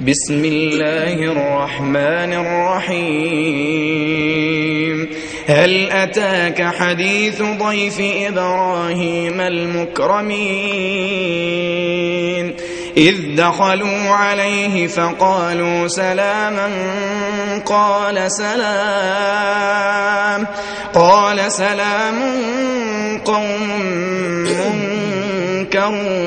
بسم الله الرحمن الرحيم. هل أتاك حديث ضيف إبراهيم المكرمين؟ إذ دخلوا عليه فقالوا سلاما قال سلام قال سلام قوم منكرون.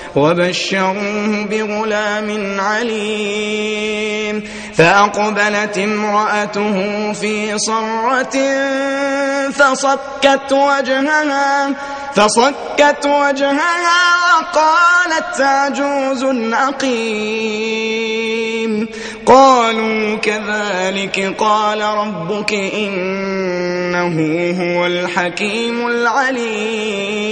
وبشروه بغلام عليم. فأقبلت امرأته في صرة فصكت وجهها فصكت وجهها وقالت عجوز عقيم قالوا كذلك قال ربك إنه هو الحكيم العليم.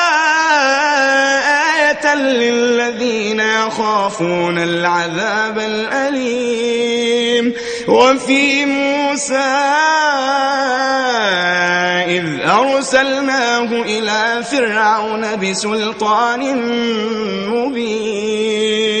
للذين يخافون العذاب الأليم. وفي موسى إذ أرسلناه إلى فرعون بسلطان مبين.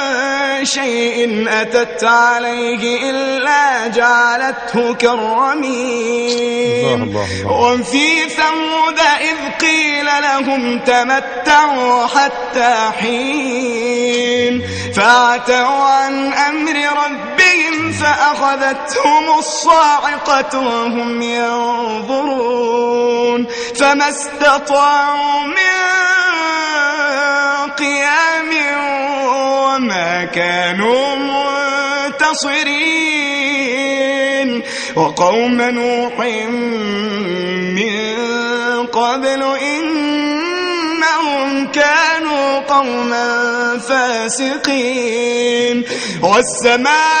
شيء أتت عليه إلا جعلته كالرميم. الله الله. وفي ثمود إذ قيل لهم تمتعوا حتى حين. فعتوا عن أمر ربهم فأخذتهم الصاعقة وهم ينظرون. فما استطاعوا من قيام كانوا منتصرين. وقوم نوح من قبل إنهم كانوا قوما فاسقين. والسماء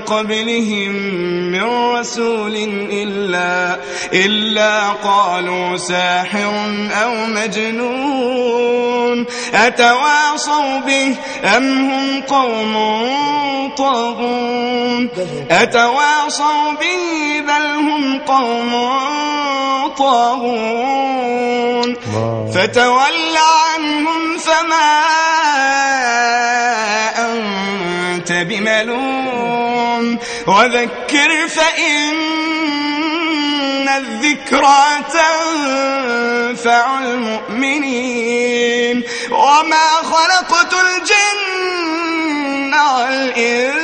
قبلهم من رسول إلا, إلا قالوا ساحر أو مجنون. أتواصوا به أم هم قوم طاغون؟ أتواصوا به بل هم قوم طاغون. فتول عنهم فما أنت بملوم. وذكر فإن الذكرى تنفع المؤمنين. وما خلقت الجن والإنس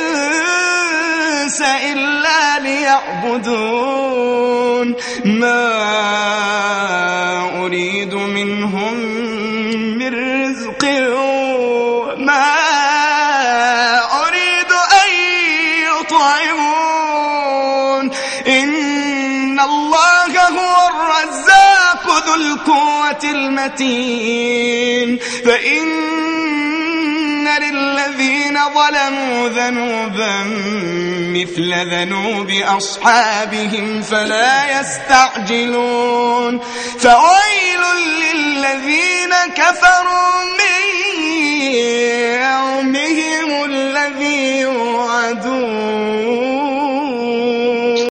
إلا ليعبدون. ما أريد منهم القوة المتين. فإن للذين ظلموا ذنوبا مثل ذنوب أصحابهم فلا يستعجلون. فويل للذين كفروا